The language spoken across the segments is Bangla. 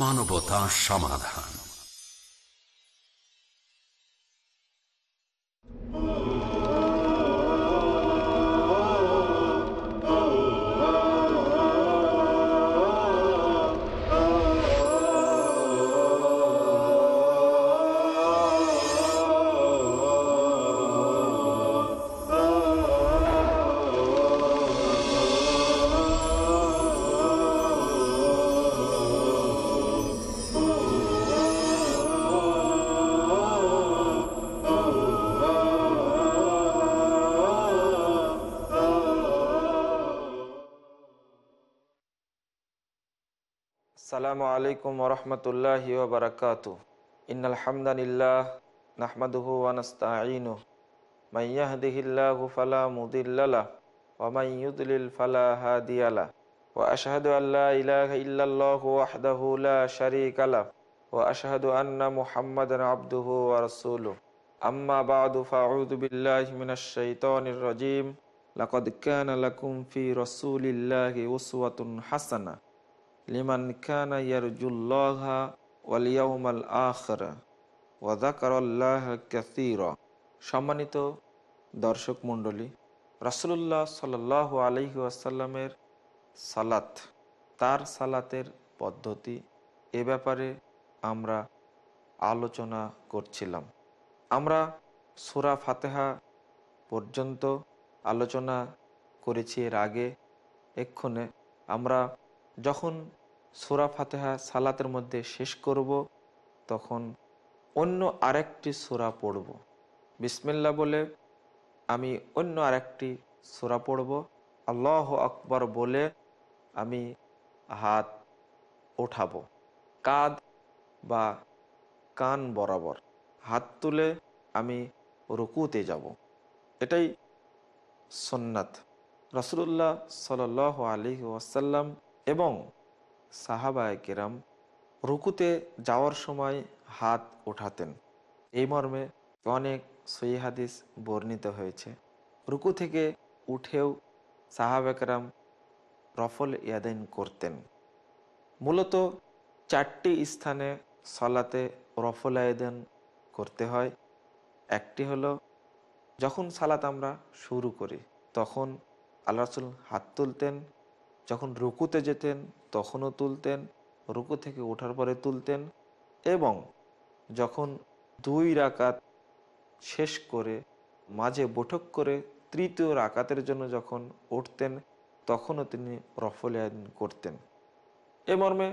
মানবতা সমাধান। আসসালামু আলাইকুম ওরহমতুল্লাহ ওবরকাত ইনালহামদানিল্লাহ নাহমাদুহু ওয়ানস্তাঈনু মাইয়াহদিহিল্লাহু ফালা মুদিল্লাহ ওয়া ইউদলিল ফালা হাদিয়ালা ওয়া আশহাদু আল্লা ইলাহা ইল্লাল্লাহু ওয়াহদাহু লা শারীকা লাহ। ওয়া আশহাদু আন্না মুহাম্মাদান আবদুহু ওয়া রাসূলুহু। আম্মা বা'দু ফাআউযু বিল্লাহি মিনাশ শাইতানির রাজীম। লাকাদ কানা লাকুম ফি রাসূলিল্লাহি উসওয়াতুন হাসানাহ। লিমান খানা ইয়ারজুল্লাহা ওয়াল ইয়াউমাল আখিরা ওয়া যাকারাল্লাহ কাসীরা। সম্মানিত দর্শক মণ্ডলী, রাসূলুল্লাহ সাল্লাল্লাহু আলাইহি ওয়াসাল্লামের সালাত, তার সালাতের পদ্ধতি এ ব্যাপারে আমরা আলোচনা করছিলাম। আমরা সুরা ফাতেহা পর্যন্ত আলোচনা করেছি, এর আগে এক্ষণে আমরা যখন সোরা ফাতেহা সালাতের মধ্যে শেষ করব, তখন অন্য আরেকটি সোরা পড়ব। বিসমিল্লা বলে আমি অন্য আরেকটি সুরা পড়ব। আল্লাহ আকবর বলে আমি হাত ওঠাবো। কাঁধ বা কান বরাবর হাত তুলে আমি রুকুতে যাব। এটাই সন্ন্যাত রসুল্লাহ সাল আলী ওয়াসাল্লাম এবং সাহাবায় কেরাম রুকুতে যাওয়ার সময় হাত ওঠাতেন। এই মর্মে অনেক সই হাদিস বর্ণিত হয়েছে। রুকু থেকে উঠেও সাহাবেকরাম রফল ইয়াদিন করতেন। মূলত চারটি স্থানে সলাতে রফল আয়দান করতে হয়। একটি হলো, যখন সালাত আমরা শুরু করি, তখন আল্লাহ রসুল হাত তুলতেন যখন রুকুতে যেতেন, তখনও তুলতেন, রুকু থেকে ওঠার পরে তুলতেন এবং যখন দুই রাকাত শেষ করে, মাঝে বৈঠক করে তৃতীয় রাকাতের জন্য যখন উঠতেন, তখনও তিনি রফল করতেন। এ মর্মে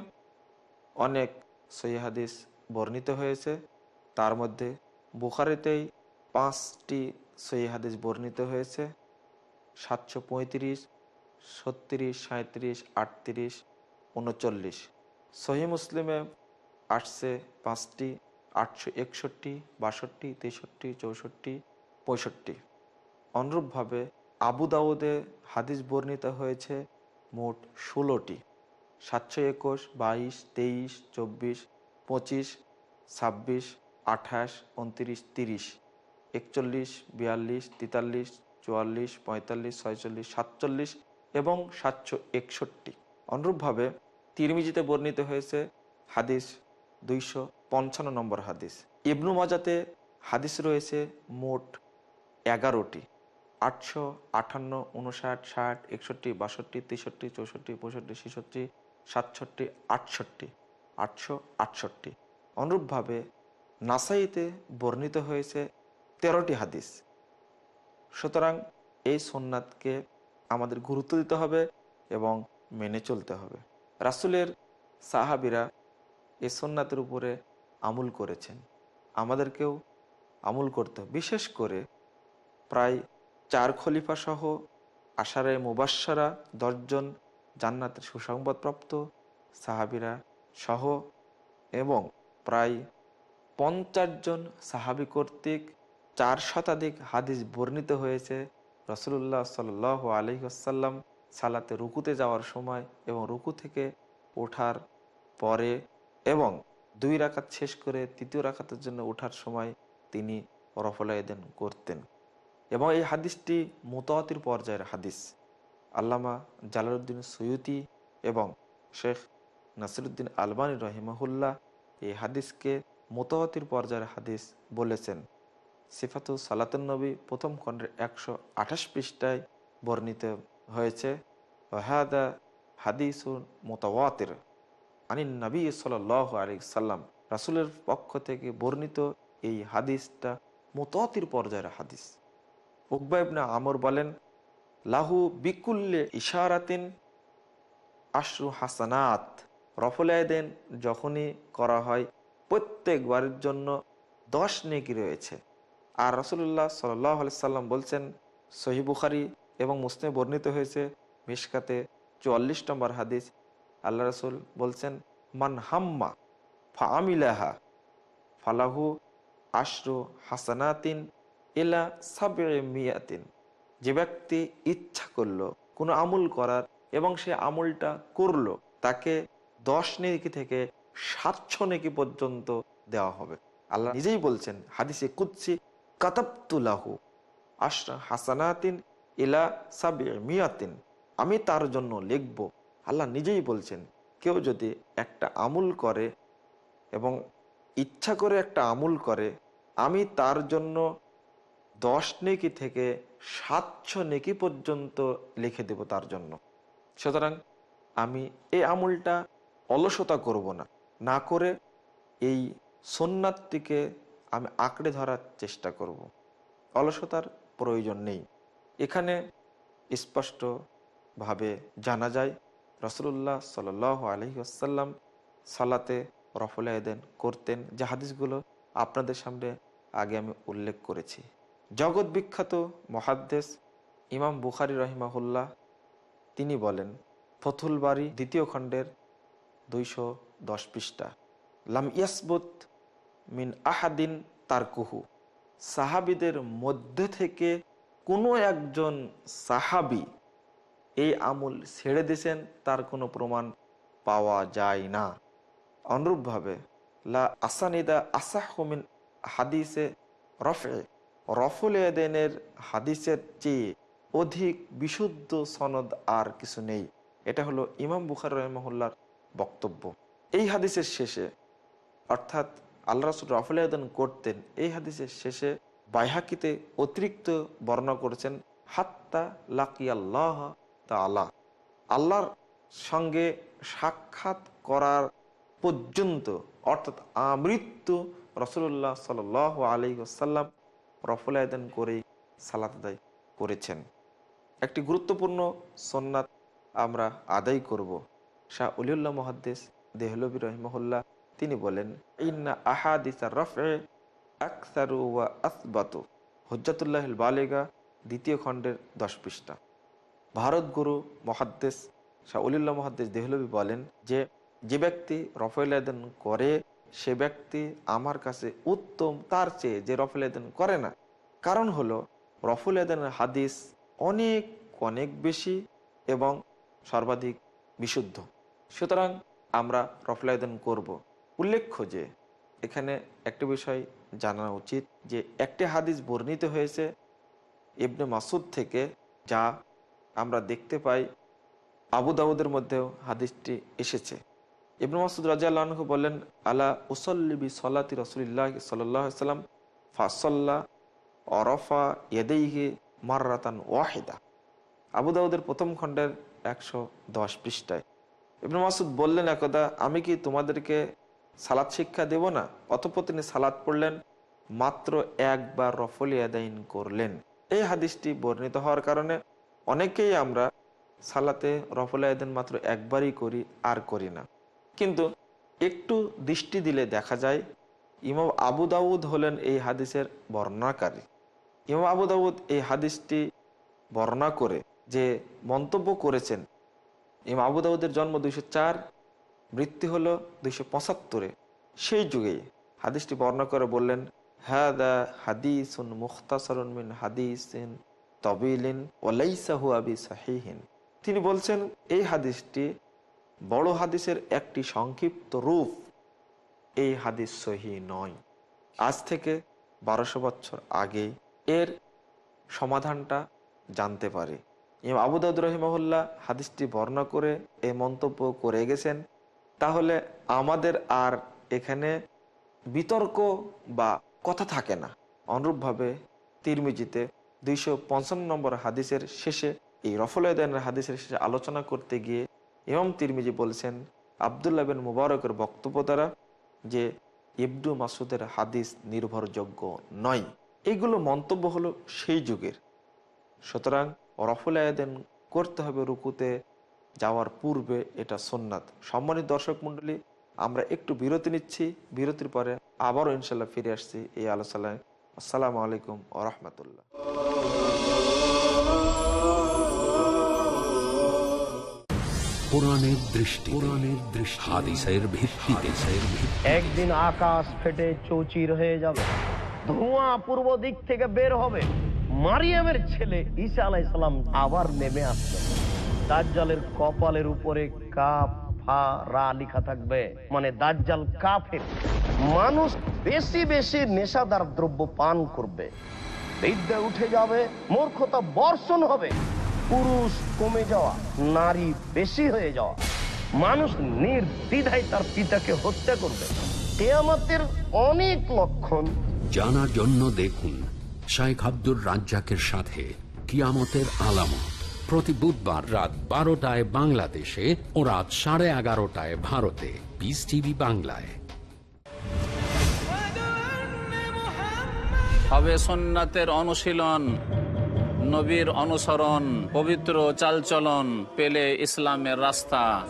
অনেক সহিহাদিস বর্ণিত হয়েছে। তার মধ্যে বুখারিতেই পাঁচটি সৈহাদিস বর্ণিত হয়েছে। সাতশো পঁয়ত্রিশ ছত্রিশ সাঁত্রিশ আটত্রিশ, উনচল্লিশ। সহি মুসলিমে আসছে পাঁচটি, আটশো একষট্টি, বাষট্টি, তেষট্টি, চৌষট্টি, পঁয়ষট্টি। অনুরূপভাবে আবু দাউদে হাদিস বর্ণিত হয়েছে মোট ষোলোটি। সাতশো একুশ, বাইশ, তেইশ, চব্বিশ, পঁচিশ, ছাব্বিশ, আঠাশ, উনত্রিশ, তিরিশ। একচল্লিশ, বিয়াল্লিশ, তেতাল্লিশ, চুয়াল্লিশ, পঁয়তাল্লিশ, ছয়চল্লিশ, সাতচল্লিশ এবং সাতশো একষট্টি। অনুরূপভাবে তিরমিজিতে বর্ণিত হয়েছে হাদিস দুইশো পঞ্চান্ন নম্বর হাদিস। ইবনু মাজাতে হাদিস রয়েছে মোট এগারোটি। আটশো আটান্ন উনষাট, ষাট, একষট্টি, বাষট্টি, তেষট্টি, চৌষট্টি, পঁয়ষট্টি, ছেষট্টি, সাতষট্টি, আটষট্টি, আটশো আটষট্টি। অনুরূপভাবে নাসাইতে বর্ণিত হয়েছে তেরোটি হাদিস। সুতরাং এই সোননাথকে আমাদের গুরুত্ব দিতে হবে এবং মেনে চলতে হবে। রাসুলের সাহাবিরা এই সোননাথের উপরে আমুল করেছেন। আমাদেরকেও আমুল করতে বিশেষ করে প্রায় চার খলিফা সহ আশারে মুবাসারা দশজন জান্নাতের সুসংবাদপ্রাপ্ত সাহাবিরা সহ এবং প্রায় পঞ্চাশ জন সাহাবি কর্তৃক চার শতাধিক হাদিস বর্ণিত হয়েছে। রসুল্লাহ সাল আলহি আসাল্লাম সালাতে রুকুতে যাওয়ার সময় এবং রুকু থেকে ওঠার পরে এবং দুই রাকাত শেষ করে তৃতীয় রাকাতের জন্য ওঠার সময় তিনি রফলায়দেন করতেন। এবং এই হাদিসটি মোতাতির পর্যায়ের হাদিস। আল্লামা জালালউদ্দিন সৈয়তি এবং শেখ নাসিরুদ্দিন আলবানী রহিমাহুল্লাহ এই হাদিসকে মোতাবতির পর্যায়ের হাদিস বলেছেন। সিফাতু সালাতুন নবী প্রথম খণ্ডের একশো আঠাশ পৃষ্ঠায় বর্ণিত হয়েছে ওহাদা হাদিসুন মোতাওয়াতির আনিন নবী সাল আলী সাল্লাম। রাসুলের পক্ষ থেকে বর্ণিত এই হাদিসটা মোতাতির পর্যায়ের হাদিস। উকবা ইবনে আমর বলেন, লাহু বিকুল্লে ইশারাতিন আশরু হাসানাত। রফল আয়দেন যখনই করা হয়, প্রত্যেকবারের জন্য দশ নেকি রয়েছে। আর রসুল্লাহ সাল্লাহ সাল্লাম বলছেন সহি বুখারি এবং মুসলিমে বর্ণিত হয়েছে মিশকাতে চুয়াল্লিশ নম্বর হাদিস। আল্লাহ রসুল বলছেন, মান হাম্মা ফা আমিলাহা ফালাহু আশরু হাসানাতিন এলা সাবে মিয়াতিন। যে ব্যক্তি ইচ্ছা করল, কোনো আমল করার এবং সে আমলটা করল, তাকে দশ নেকি থেকে সাতশো নেকি পর্যন্ত দেওয়া হবে। আল্লাহ নিজেই বলছেন, হাদিসে কুৎসি কাতাবতুলাহু আশরা হাসানাতিন ইলা সাবে মিয়াতিন। আমি তার জন্য লিখব। আল্লাহ নিজেই বলছেন, কেউ যদি একটা আমুল করে এবং ইচ্ছা করে একটা আমুল করে, আমি তার জন্য দশ নেকি থেকে সাতশো নেকি পর্যন্ত লিখে দেব তার জন্য। সুতরাং আমি এই আমুলটা অলসতা করব না। না করে এই সোননাথটিকে আমি আঁকড়ে ধরার চেষ্টা করব। অলসতার প্রয়োজন নেই। এখানে স্পষ্টভাবে জানা যায় রসুল্লাহ সাল আলহিহাসাল্লাম সালাতে রফল আয়দেন করতেন। যে হাদিসগুলো আপনাদের সামনে আগে আমি উল্লেখ করেছি। জগৎ বিখ্যাত মহাদ্দেশ ইমাম বুখারি রহিমাহুল্লাহ, তিনি বলেন ফথুল বাড়ি দ্বিতীয় খণ্ডের দুইশো দশ পৃষ্ঠা, লাম ইয়াসবুত মিন আহাদিন তার কুহু সাহাবিদের মধ্যে থেকে কোনো একজন সাহাবি এই আমুল ছেড়ে দিয়েছেন, তার কোনো প্রমাণ পাওয়া যায় না। অনুরূপভাবে, লা আসানিদা আসাহমিন হাদিসে রফে, রফুল এদেনের হাদিসের চেয়ে অধিক বিশুদ্ধ সনদ আর কিছু নেই। এটা হলো ইমাম বুখার রহমহুল্লার বক্তব্য। এই হাদিসের শেষে, অর্থাৎ আল্লাহ রসুল রফুল আয়দন করতেন। এই হাদিসের শেষে বাইহাকিতে অতিরিক্ত বর্ণনা করেছেন, হাত্তা লাকি আল্লাহ তালা আল্লাহর সঙ্গে সাক্ষাৎ করার পর্যন্ত, অর্থাৎ আমৃত্যু রসুল্লাহ সাল আলী আসাল্লাম রফুল আয়দান করেই সালাত আদায় করেছেন। একটি গুরুত্বপূর্ণ সন্ন্যাত আমরা আদায় করব। শাহ উলিউল্লাহ মহাদ্দেশ দেহলবী রহমহুল্লাহ তিনি বলেন, ইন্না আহাদিসা রফে আকসারু ওয়া আসবাতু হজ্জাতুল্লাহ বালেগা দ্বিতীয় খণ্ডের দশ পৃষ্ঠা। ভারত গুরু মহাদ্দেশ শাহ উলিল্লাহ মহাদ্দেশ দেহলবী বলেন যে যে ব্যক্তি রফেল আয়দান করে, সে ব্যক্তি আমার কাছে উত্তম তার চেয়ে যে রফেল আয়দান করে না। কারণ হলো রফুল আয়দানের হাদিস অনেক অনেক বেশি এবং সর্বাধিক বিশুদ্ধ। সুতরাং আমরা রফুল আয়দান করব। উল্লেখ্য যে এখানে একটা বিষয় জানা উচিত যে একটি হাদিস বর্ণিত হয়েছে ইবনে মাসুদ থেকে যা আমরা দেখতে পাই আবু দাউদের মধ্যেও হাদিসটি এসেছে। ইবনু মাসুদ রাজিয়াল্লাহ বললেন আলা উসল্লিবি সলাতি রসুলিল্লাহ সাল্লাম ফাসল্লা অরফা ইয়েদেইহি মাররাতান ওয়াহিদা। আবু দাউদের প্রথম খণ্ডের একশো দশ পৃষ্ঠায়। ইবনু মাসুদ বললেন, একদা আমি কি তোমাদেরকে সালাদ শিক্ষা দেব না, অতপর তিনি সালাদ পড়লেন, মাত্র একবার রফলি আদাইন করলেন। এই হাদিসটি বর্ণিত হওয়ার কারণে অনেকেই আমরা সালাতে রফল আয়দিন মাত্র একবারই করি, আর করি না। কিন্তু একটু দৃষ্টি দিলে দেখা যায়, ইমাম আবু দাউদ হলেন এই হাদিসের বর্ণনাকারী ইমাম আবু দাউদ এই হাদিসটি বর্ণনা করে যে মন্তব্য করেছেন, ইমাম আবু দাউদের জন্ম দুইশো চার মৃত্যু হলো দুইশো পঁচাত্তরে। সেই যুগেই হাদিসটি বর্ণনা করে বললেন, হাদা হাদিসুন মুখতাসরুন মিন হাদিসিন তবিলিন ওলাইসাহু আবি সাহিহিন তিনি বলছেন, এই হাদিসটি বড় হাদিসের একটি সংক্ষিপ্ত রূপ। এই হাদিস সহি নয়। আজ থেকে বারোশো বছর আগে এর সমাধানটা জানতে পারে। ইমাম আবু দাউদ রহিমহল্লা হাদিসটি বর্ণনা করে এই মন্তব্য করে গেছেন তাহলে আমাদের আর এখানে বিতর্ক বা কথা থাকে না। অনুরূপভাবে তিরমিজিতে দুইশো পঞ্চান্ন নম্বর হাদিসের শেষে, এই রফলয়দানের হাদিসের শেষে আলোচনা করতে গিয়ে ইমাম তিরমিজি বলছেন, আবদুল্লাহ বিন মুবারকের বক্তব্য দ্বারা যে ইবদু মাসুদের হাদিস নির্ভরযোগ্য নয়। এইগুলো মন্তব্য হলো সেই যুগের। সুতরাং রফুল আয়াদেন করতে হবে রুকুতে যাওয়ার পূর্বে এটা সোননাথ সম্মানিত দর্শক মণ্ডলী আমরা একটু বিরতি নিচ্ছি। বিরতির পরে আবারও ইনশাল্লাহ ফিরে আসছি এই আলোচনায়। আসসালামু আলাইকুম ও রহমতুল্লাহ। কোরআনের দৃষ্টি কোরআনের দৃষ্টি হাদিসের ভিত্তিতে একদিন আকাশ ফেটে চৌচির হয়ে যাবে। ধোঁয়া পূর্ব দিক থেকে বের হবে। মারিয়ামের ছেলে ঈসা আলাইসালাম আবার নেমে আসবে। দাজ্জালের কপালের উপরে লিখা থাকবে। মানে দাজ্জাল কাফের। মানুষ বেশি বেশি নেশাদার দ্রব্য পান করবে। বিদ্যা উঠে যাবে, মূর্খতা বর্ষণ হবে। পুরুষ কমে যাওয়া, নারী বেশি হয়ে যাওয়া। মানুষ নির্দ্বিধায় তার পিতাকে হত্যা করবে। কেয়ামতের অনেক লক্ষণ। জানার জন্য দেখুন শাইখ আব্দুর রাজ্জাকের সাথে কিয়ামতের আলামত। প্রতি বুধবার রাত বারোটায় বাংলাদেশে ও রাত সাড়ে এগারোটায় ভারতে। পিস টিভি বাংলায়। হবে সোননাথের অনুশীলন নবীর অনুসরণ পবিত্র চালচলন পেলে ইসলামের রাস্তা।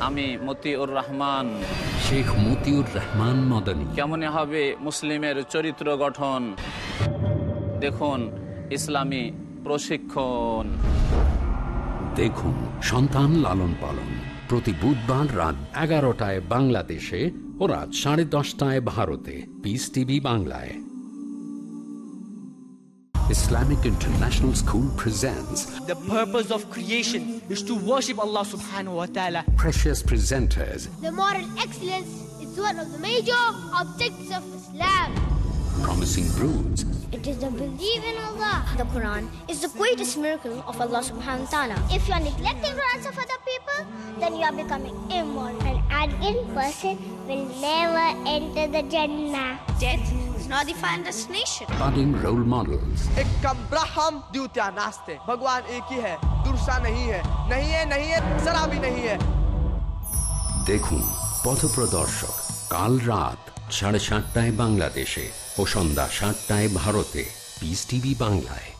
আমি মতিউর রহমান। শেখ মতিউর রহমান মদনী। কেমনে হবে মুসলিমের চরিত্র গঠন? দেখুন ইসলামী প্রশিক্ষণ। দেখুন সন্তান লালন পালন প্রতি বুধবার রাত এগারোটায় বাংলাদেশে ও রাত সাড়ে দশটায় ভারতে পিস টিভি বাংলায় Islamic International School presents The purpose of creation is to worship Allah subhanahu wa ta'ala. Precious Presenters The moral excellence is one of the major objects of Islam. Promising Broods It is the belief in Allah. The Quran is the greatest miracle of Allah subhanahu wa ta'ala. If you are neglecting the rights of other people, then you are becoming immoral. An arrogant person will never enter the Jannah. Death is not the final destination. Budding Role Models एक ब्रह्म द्वितीय नास्ते भगवान एक ही है दूसरा नहीं है नहीं है नहीं है जरा भी नहीं है দেখুন পথপ্রদর্শক কাল রাত সাড়ে সাতটায় বাংলাদেশে ও সন্ধ্যা সাতটায় ভারতে। পিস টিভি বাংলায়।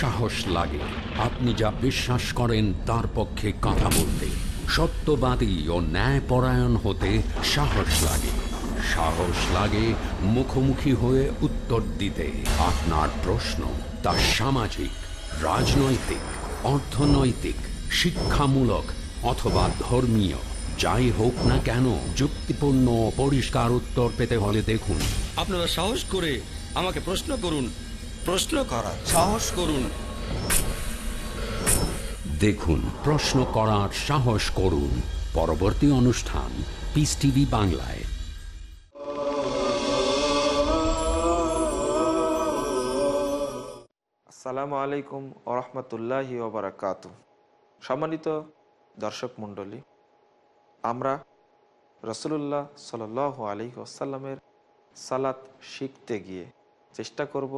সাহস লাগে। আপনি যা বিশ্বাস করেন, তার পক্ষে কথা বলতে। সত্যবাদী ও ন্যায়পরায়ণ হতে সাহস লাগে। সাহস লাগে মুখোমুখি হয়ে উত্তর দিতে। আপনার প্রশ্ন। তা সামাজিক রাজনৈতিক অর্থনৈতিক শিক্ষামূলক অথবা ধর্মীয় যাই হোক না কেন যুক্তিপূর্ণ পরিষ্কার উত্তর পেতে হলে দেখুন। আপনারা সাহস করে আমাকে প্রশ্ন করুন প্রশ্ন করার সাহস করুন। দেখুন প্রশ্ন করার সাহস করুন। পরবর্তী অনুষ্ঠান পিস টিভি বাংলায়। আসসালামু আলাইকুম ওরহমতুল্লাহ ওবরাকাত। সম্মানিত দর্শক মণ্ডলী, আমরা রসুল্লাহ সাল আলী আসাল্লামের সালাত শিখতে গিয়ে চেষ্টা করব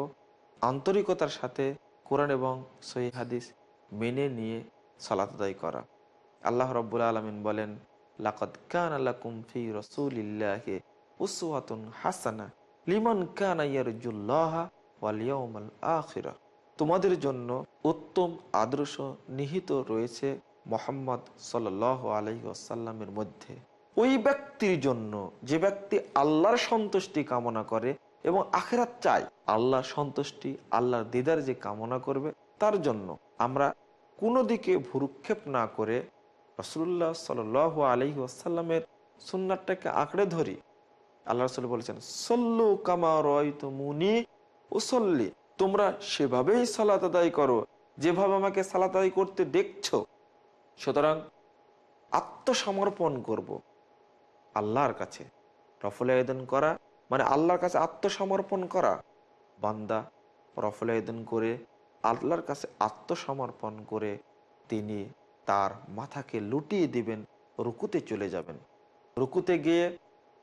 আন্তরিকতার সাথে কোরআন এবং সহি হাদিস মেনে নিয়ে সালাত আদায় করা। আল্লাহ রব্বুল আলমিন বলেন, লাকদ কান আলাকুম ফি রসুলিল্লাহে উসওয়াতুন হাসানা লিমান কান ইয়ারজুল্লাহ ওয়াল ইয়াউমাল আখিরা তোমাদের জন্য উত্তম আদর্শ নিহিত রয়েছে মোহাম্মদ সাল আলহি আসাল্লামের মধ্যে। ওই ব্যক্তির জন্য যে ব্যক্তি আল্লাহর সন্তুষ্টি কামনা করে এবং আখেরাত চায়, আল্লাহর সন্তুষ্টি, আল্লাহর দিদার যে কামনা করবে, তার জন্য আমরা কোনো দিকে ভুরুক্ষেপ না করে রসুল্লাহ সাল আলহি আসাল্লামের সুন্নারটাকে আঁকড়ে ধরি। আল্লাহ রসুল বলেছেন, সল্লু কামা রয় মুনি উসল্লি। তোমরা সেভাবেই সালাত আদায় করো, যেভাবে আমাকে সালাত আদায় করতে দেখছ। সুতরাং আত্মসমর্পণ করব আল্লাহর কাছে। রফল আয়োজন করা মানে আল্লাহর কাছে আত্মসমর্পণ করা। বান্দা রফল রফলায়দিন করে আল্লাহর কাছে আত্মসমর্পণ করে তিনি তার মাথাকে লুটিয়ে দিবেন, রুকুতে চলে যাবেন। রুকুতে গিয়ে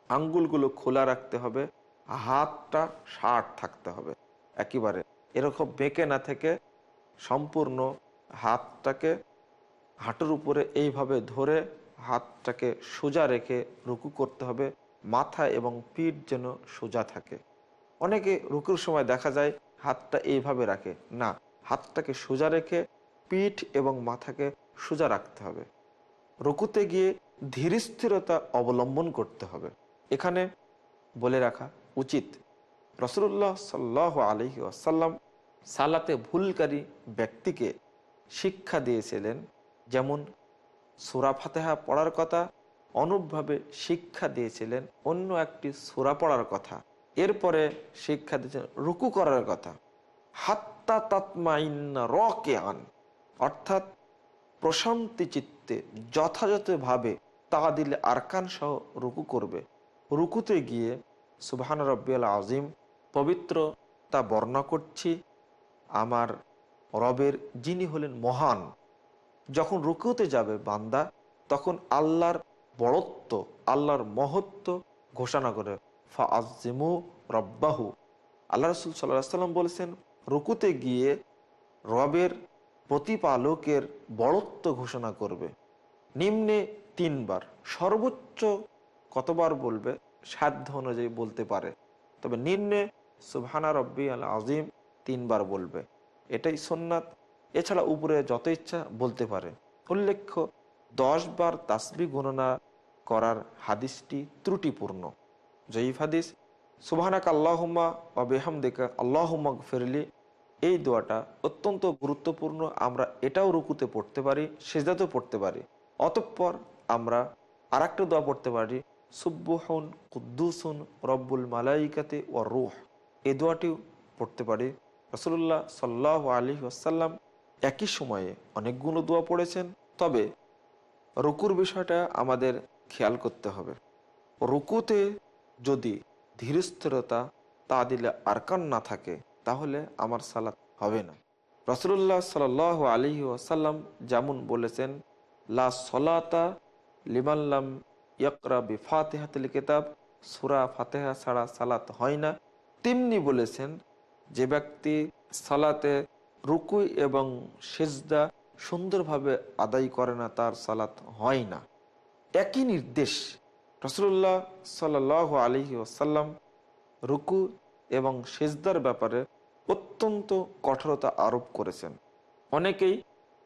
আঙ্গুলগুলো খোলা রাখতে হবে, হাতটা ষাট থাকতে হবে। একেবারে। এরকম বেঁকে না থেকে সম্পূর্ণ হাতটাকে হাঁটুর উপরে এইভাবে ধরে হাতটাকে সোজা রেখে রুকু করতে হবে, মাথা এবং পিঠ যেন সোজা থাকে। অনেকে রুকুর সময় দেখা যায় হাতটা এইভাবে রাখে। না, হাতটাকে সোজা রেখে পিঠ এবং মাথাকে সোজা রাখতে হবে। রুকুতে গিয়ে ধীরস্থিরতা অবলম্বন করতে হবে। এখানে বলে রাখা উচিত রসুল্লাহ সাল্লাহ আলহি আসাল্লাম সালাতে ভুলকারী ব্যক্তিকে শিক্ষা দিয়েছিলেন। যেমন সুরা ফাতেহা পড়ার কথা অনুপভাবে শিক্ষা দিয়েছিলেন অন্য একটি সুরা পড়ার কথা। এরপরে শিক্ষা দিয়েছিলেন রুকু করার কথা। হাত্তা তাতমাইন্না রকে আন অর্থাৎ প্রশান্তি চিত্তে যথাযথভাবে তা দিলে আরকান সহ রুকু করবে। রুকুতে গিয়ে সুবহান রব্বিয়াল আজিম পবিত্র তা বর্ণনা করছি। আমার রবের যিনি হলেন মহান, যখন রুকুতে যাবে বান্দা, তখন আল্লাহর বড়ত্ব আল্লাহর মহত্ব ঘোষণা করে ফা আজিমু রব্বাহু। আল্লাহ রসুল সাল্লাহ সাল্লাম বলেছেন, রুকুতে গিয়ে রবের প্রতিপালকের বড়ত্ব ঘোষণা করবে। নিম্নে তিনবার, সর্বোচ্চ কতবার বলবে? সাধ্য অনুযায়ী বলতে পারে। তবে নিম্নে সুবহানা রব্বি আল আজিম তিনবার বলবে। এটাই সোননাথ এছাড়া উপরে যত ইচ্ছা বলতে পারে। উল্লেখ্য দশ বার তাসবি গণনা করার হাদিসটি ত্রুটিপূর্ণ। জয়ীফ হাদিস, সুবাহানাক আল্লাহম্মা বা বেহামদেকা আল্লাহম্মা ফেরলি এই দোয়াটা অত্যন্ত গুরুত্বপূর্ণ। আমরা এটাও রুকুতে পড়তে পারি, সেজদাতেও পড়তে পারি। অতঃপর আমরা আর একটা দোয়া পড়তে পারি সুব্বুহন কুদ্দুসুন রব্বুল মালাইকাতে ও রুহ। এই দোয়াটিও পড়তে পারি। রসুল্লাহ সাল্লাহ আলী আসাল্লাম একই সময়ে অনেকগুলো দোয়া পড়েছেন। তবে রুকুর বিষয়টা আমাদের খেয়াল করতে হবে। রুকুতে যদি ধীরস্থিরতা তা দিলে আরকান না থাকে, তাহলে আমার সালাত হবে না। রসুল্লাহ সাল আলী আসাল্লাম যেমন বলেছেন, লা সলাতা লিমাল্লাম ইয়করা বি ফাতেহাতুল কিতাব। সুরা ফাতেহা ছাড়া সালাত হয় না। তেমনি বলেছেন, যে ব্যক্তি সালাতে রুকু এবং সেজদা সুন্দরভাবে আদায় করে না, তার সালাত হয় না। একই নির্দেশ রসুল্লাহ সাল আলী ওসাল্লাম রুকু এবং সেজদার ব্যাপারে অত্যন্ত কঠোরতা আরোপ করেছেন। অনেকেই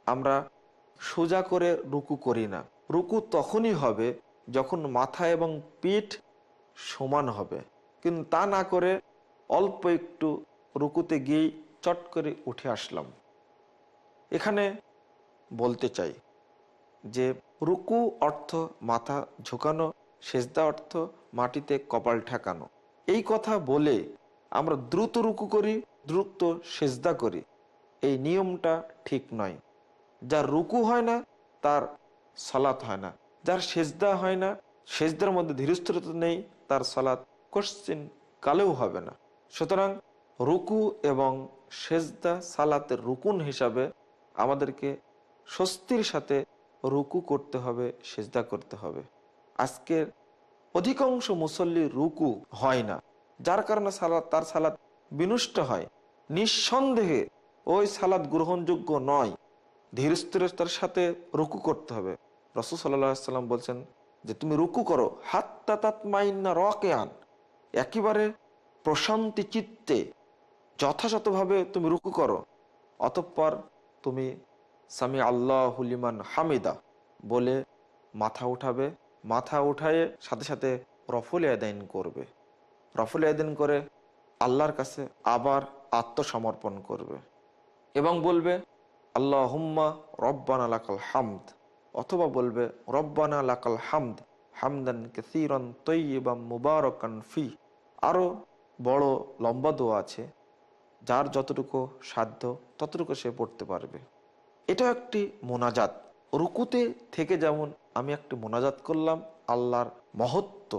আমরা সোজা করে রুকু করি না। রুকু তখনই হবে যখন মাথা এবং পিঠ সমান হবে। কিন্তু তা না করে অল্প একটু রুকুতে গিয়েই চট করে উঠে আসলাম। এখানে বলতে চাই যে রুকু অর্থ মাথা ঝুঁকানো, সেজদা অর্থ মাটিতে কপাল ঠেকানো। এই কথা বলে আমরা দ্রুত রুকু করি, দ্রুত সেজদা করি। এই নিয়মটা ঠিক নয়। যার রুকু হয় না, তার সলাৎ হয় না। যার সেজদা হয় না, সেজদার মধ্যে ধীরস্থিরতা নেই, তার সলাৎ কোশ্চিন কালেও হবে না। সুতরাং রুকু এবং সেজদা, সালাতের রুকুন হিসাবে আমাদেরকে স্বস্তির সাথে রুকু করতে হবে, সেজদা করতে হবে। আজকের অধিকাংশ মুসল্লি রুকু হয় না। যার কারণে সালাদ তার সালাদ বিনষ্ট হয়। নিঃসন্দেহে ওই সালাদ গ্রহণযোগ্য নয়। ধীরস্থিরতার সাথে রুকু করতে হবে। রসুল সাল্লাম বলছেন যে, তুমি রুকু করো। হাত্তা তাত মাইন্না রকে আন একেবারে প্রশান্তি চিত্তে যথাযথভাবে তুমি রুকু করো, অতঃপর তুমি সামি আল্লাহ হুলিমান হামিদা বলে মাথা উঠাবে, মাথা উঠায়ে সাথে সাথে রফুল আদায়ন করবে। রফুল আদায়ন করে আল্লাহর কাছে আবার আত্মসমর্পণ করবে এবং বলবে আল্লাহ হুম্মা রব্বান আলাকাল হামদ অথবা বলবে, রব্বান আলাকাল হামদ, হামদান কেসিরন তৈবাম মুবারকান ফি আরও বড় লম্বা দোয়া আছে, যার যতটুকু সাধ্য ততটুকু সে পড়তে পারবে। এটা একটি মোনাজাত। রুকুতে থেকে যেমন আমি একটি মোনাজাত করলাম, আল্লাহর মহত্ব,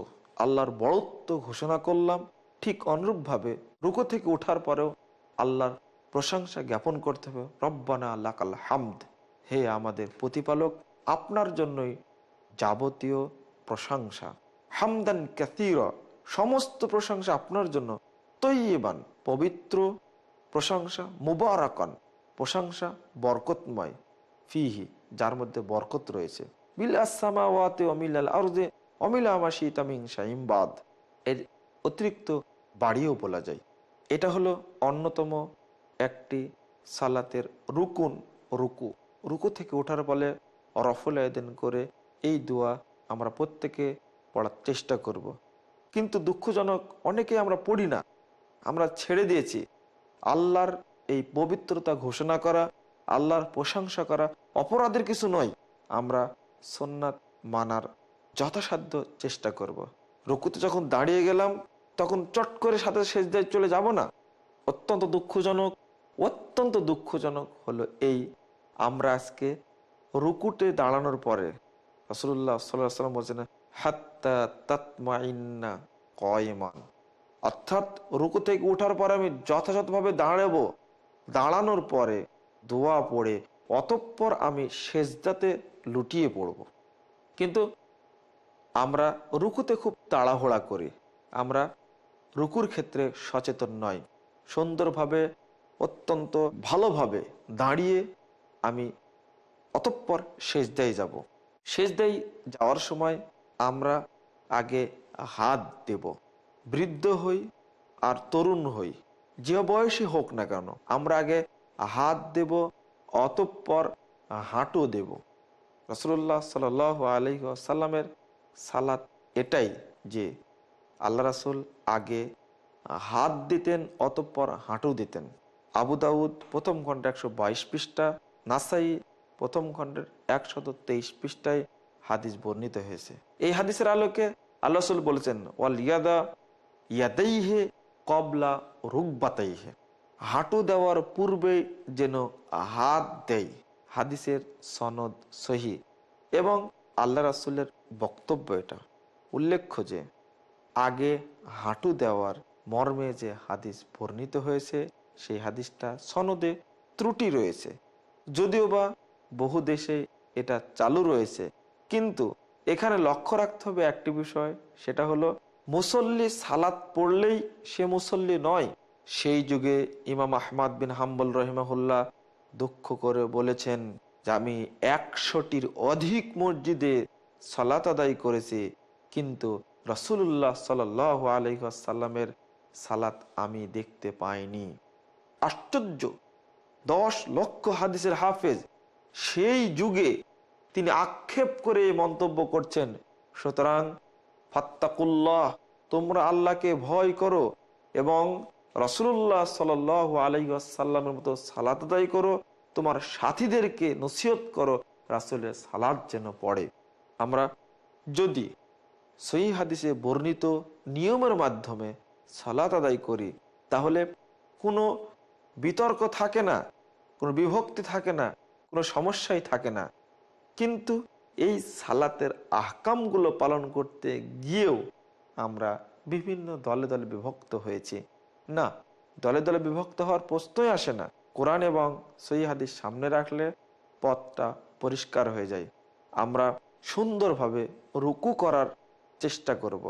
আল্লাহর বড়ত্ব ঘোষণা করলাম, ঠিক অনুরূপভাবে রুকু থেকে ওঠার পরেও আল্লাহর প্রশংসা জ্ঞাপন করতে হবে, রব্বানা আল্লাহ হামদ হে আমাদের প্রতিপালক, আপনার জন্যই যাবতীয় প্রশংসা। হামদান ক্যাথির সমস্ত প্রশংসা আপনার জন্য। তৈবান পবিত্র প্রশংসা, মুবারাকান, প্রশংসা বরকতময়। ফিহি, যার মধ্যে বরকত রয়েছে। বিল আসামাওয়াতে অমিল আল আরদে অমিল আমাশি তামিং শাহিমবাদ এর অতিরিক্ত বাড়িয়েও বলা যায়। এটা হলো অন্যতম একটি সালাতের রুকুন, রুকু। রুকু থেকে ওঠার ফলে রফল আয়দিন করে এই দোয়া আমরা প্রত্যেকে পড়ার চেষ্টা করব। কিন্তু দুঃখজনক অনেকে আমরা পড়ি না। আমরা ছেড়ে দিয়েছি। আল্লাহর এই পবিত্রতা ঘোষণা করা, আল্লাহর প্রশংসা করা অপরাধের কিছু নয়। আমরা সোননাথ মানার যথাসাধ্য চেষ্টা করব। রুকুতে যখন দাঁড়িয়ে গেলাম, তখন চট করে সাথে সেজদায় চলে যাব না? অত্যন্ত দুঃখজনক অত্যন্ত দুঃখজনক হলো এই আমরা আজকে রুকুটে দাঁড়ানোর পরে। রসুল্লাহ সাল্লাহ সাল্লাম বলছেন অর্থাৎ রুকু থেকে আমি যথাযথভাবে দাঁড়াবো। দাঁড়ানোর পরে দোয়া পড়ে, অতঃপর আমি সেজদাতে লুটিয়ে পড়ব। কিন্তু আমরা রুকুতে খুব তাড়াহুড়া করি। আমরা রুকুর ক্ষেত্রে সচেতন নয় সুন্দরভাবে, অত্যন্ত ভালোভাবে দাঁড়িয়ে আমি অতঃপর সেজদায় যাব। সেজদায় যাওয়ার সময় আমরা আগে হাত দেব। বৃদ্ধ হই আর তরুণ হই, যে বয়সী হোক না কেন, আমরা আগে হাত দেব, অতঃপর হাঁটু দেব। রসুল্লাহ সাল আলহিসাল্লামের সালাত এটাই যে আল্লাহ রাসুল আগে হাত দিতেন, অতঃপর হাঁটু দিতেন। আবু দাউদ প্রথম খণ্ডে একশো বাইশ পৃষ্ঠা, নাসাই প্রথম খণ্ডের একশত তেইশ পৃষ্ঠায় হাদিস বর্ণিত হয়েছে। এই হাদিসের আলোকে আল্লাহ রসুল বলেছেন, ওয়াল ইয়াদা ইয়াদাইহে কবলা রুকবাতাইহে। হাঁটু দেওয়ার পূর্বে যেন হাত দেয়। হাদিসের সনদ সহি এবং আল্লাহ রাসুলের বক্তব্য এটা। উল্লেখ্য যে, আগে হাঁটু দেওয়ার মর্মে যে হাদিস বর্ণিত হয়েছে, সেই হাদিসটা সনদে ত্রুটি রয়েছে। যদিও বা বহু দেশে এটা চালু রয়েছে কিন্তু এখানে লক্ষ্য রাখতে হবে একটি বিষয়, সেটা হলো মুসল্লি সালাত পড়লেই সে মুসল্লি নয়। সেই যুগে ইমাম আহমাদ বিন হাম্বল রহিমাহুল্লাহ দুঃখ করে বলেছেন যে, আমি একশোটির অধিক মসজিদে সালাত আদায় করেছি, কিন্তু রসুল্লাহ সাল আলহাসাল্লামের সালাত আমি দেখতে পাইনি। আশ্চর্য! দশ লক্ষ হাদিসের হাফেজ সেই যুগে তিনি আক্ষেপ করে মন্তব্য করছেন। সুতরাং ফাত্তাকুল্লাহ, তোমরা আল্লাহকে ভয় করো এবং রসুল্লাহ সাল আলাইসাল্লামের মতো সালাত আদায় করো, তোমার সাথীদেরকে নসিহত করো, রাসুলের সালাদ যেন পড়ে। আমরা যদি সই হাদিসে বর্ণিত নিয়মের মাধ্যমে সালাত আদায় করি, তাহলে কোনো বিতর্ক থাকে না, কোনো বিভক্তি থাকে না, কোনো সমস্যাই থাকে না। কিন্তু এই সালাতের আহকামগুলো পালন করতে গিয়েও আমরা বিভিন্ন দলে দলে বিভক্ত হয়েছি। না, দলে দলে বিভক্ত হওয়ার প্রশ্নই আসে না। কোরআন এবং সই সামনে রাখলে পথটা পরিষ্কার হয়ে যায়। আমরা সুন্দরভাবে রুকু করার চেষ্টা করব।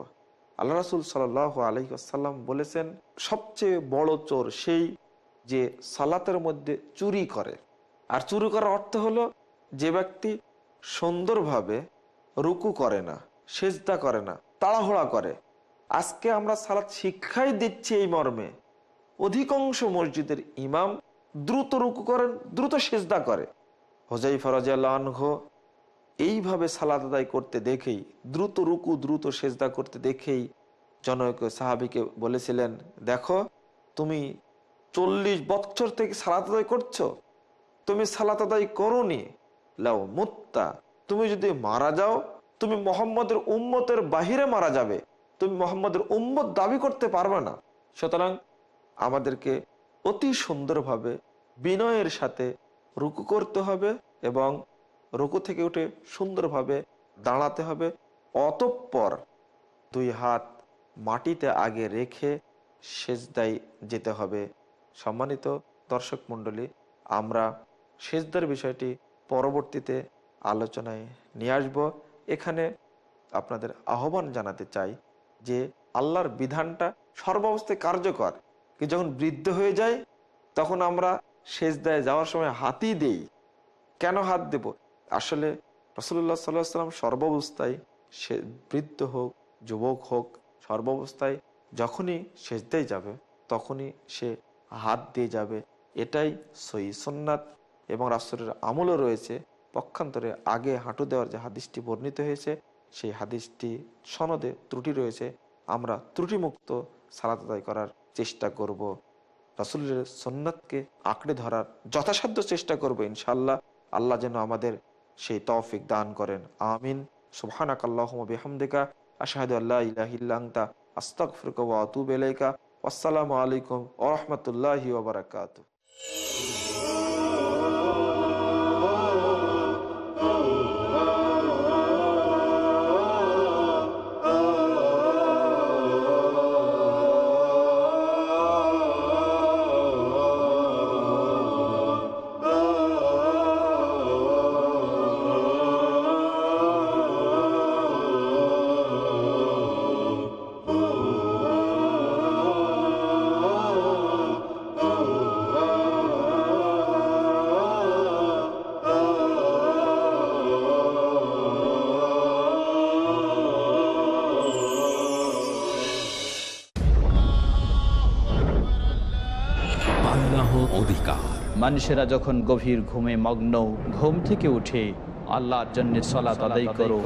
আল্লাহ রাসুল সাল আলহিসাল্লাম বলেছেন, সবচেয়ে বড় চোর সেই যে সালাতের মধ্যে চুরি করে। আর চুরি করার অর্থ হলো যে ব্যক্তি সুন্দরভাবে রুকু করে না, সেজদা করে না, তাড়াহুড়া করে। আজকে আমরা সালাত শিক্ষাই দিচ্ছি এই মর্মে। অধিকাংশ মসজিদের ইমাম দ্রুত রুকু করেন, দ্রুত সেজদা করে। হোজাই ফরাজাহ এইভাবে সালাদ আদায় করতে দেখেই, দ্রুত রুকু, দ্রুত সেজদা করতে দেখেই জনক সাহাবিকে বলেছিলেন, দেখো, তুমি চল্লিশ বছর থেকে সালাত আদায় করছ। তুমি সালাত আদায় করনি। লাও মুত্তা। তুমি যদি মারা যাও, তুমি মোহাম্মদের উম্মতের বাহিরে মারা যাবে। তুমি মোহাম্মদের উম্মত দাবি করতে পারবে না। সুতরাং আমাদেরকে অতি সুন্দরভাবে বিনয়ের সাথে রুকু করতে হবে এবং রুকু থেকে উঠে সুন্দরভাবে দাঁড়াতে হবে। অতঃপর দুই হাত মাটিতে আগে রেখে সেজদায় যেতে হবে। সম্মানিত দর্শক মণ্ডলী, আমরা সেজদার বিষয়টি পরবর্তীতে আলোচনায় নিয়ে আসব। এখানে আপনাদের আহ্বান জানাতে চাই যে আল্লাহর বিধানটা সর্বাবস্থায় কার্যকর। যখন বৃদ্ধ হয়ে যায়, তখন আমরা সেজদায় যাওয়ার সময় হাতই দেই। কেন হাত দেব? আসলে রসুল্লাহ সাল্লাহ সাল্লাম সর্বাবস্থায় সে বৃদ্ধ হোক, যুবক হোক, সর্বাবস্থায় যখনই সেজদায় যাবে, তখনই সে হাত দিয়ে যাবে। এটাই সই সন্ন্যাত এবং রাসুলের আমলও রয়েছে। পক্ষান্তরে আগে হাঁটু দেওয়ার যে হাদিসটি বর্ণিত হয়েছে, সেই হাদিসটি সনদে ত্রুটি রয়েছে। আমরা ত্রুটিমুক্ত সালাত আদায় করার চেষ্টা করব। রাসুলের সন্ন্যাতকে আঁকড়ে ধরার যথাসাধ্য চেষ্টা করব ইনশাল্লাহ আল্লাহ যেন আমাদের সেই তৌফিক দান করেন। আমিন। সুবহানাক আল্লাহুম্মা বিহামদিকা। আশহাদু আল্লা ইলাহা ইল্লা আনতা। আস্তাগফিরুকা ওয়া আতুবু ইলাইকা। আসসালামু আলাইকুম ওয়া রাহমাতুল্লাহি মানুষেরা যখন গভীর ঘুমে মগ্ন ঘুম থেকে উঠে আল্লাহর জন্য সলাত আদায় করো।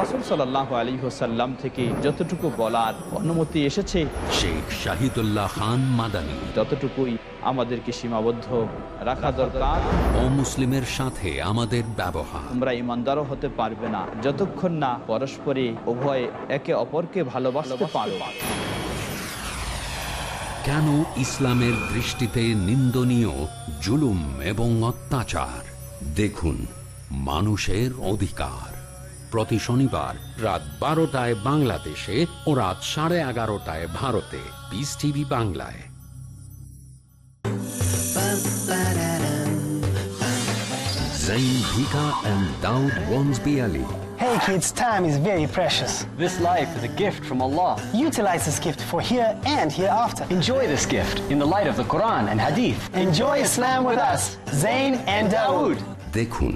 রাসুল সাল্লাহ আলী হোসাল্লাম থেকে যতটুকু বলার অনুমতি এসেছে শেখ শাহিদুল্লাহ খান মাদানী। ততটুকুই আমাদেরকে সীমাবদ্ধ রাখা দরকার অমুসলিমের সাথে আমাদের ব্যবহার। তোমরা ইমানদারও হতে পারবে না যতক্ষণ না পরস্পরে উভয়ে একে অপরকে ভালোবাসতে পারো। কেন ইসলামের দৃষ্টিতে নিন্দনীয়, জুলুম এবং অত্যাচার? দেখুন, মানুষের অধিকার। প্রতি শনিবার রাত বারোটায় বাংলাদেশে ও রাত সাড়ে এগারোটায় ভারতে। পিস টিভি বাংলায়। Zain Hika and Daud Wansby Hey kids, time is very precious. This life is a gift from Allah. Utilize this gift for here and hereafter. Enjoy this gift in the light of the Quran and Hadith. Enjoy Islam with us, Zain and Dawood. দেখুন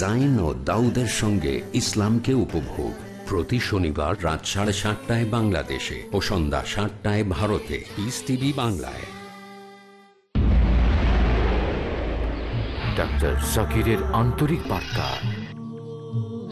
জাইন ও দাউদের সঙ্গে ইসলামকে উপভোগ প্রতি শনিবার রাত সাড়ে সাতটায় বাংলাদেশে ও সন্ধ্যা সাতটায় ভারতে পিস টিভি বাংলায় ডাক্তার জাকিরের আন্তরিক বার্তা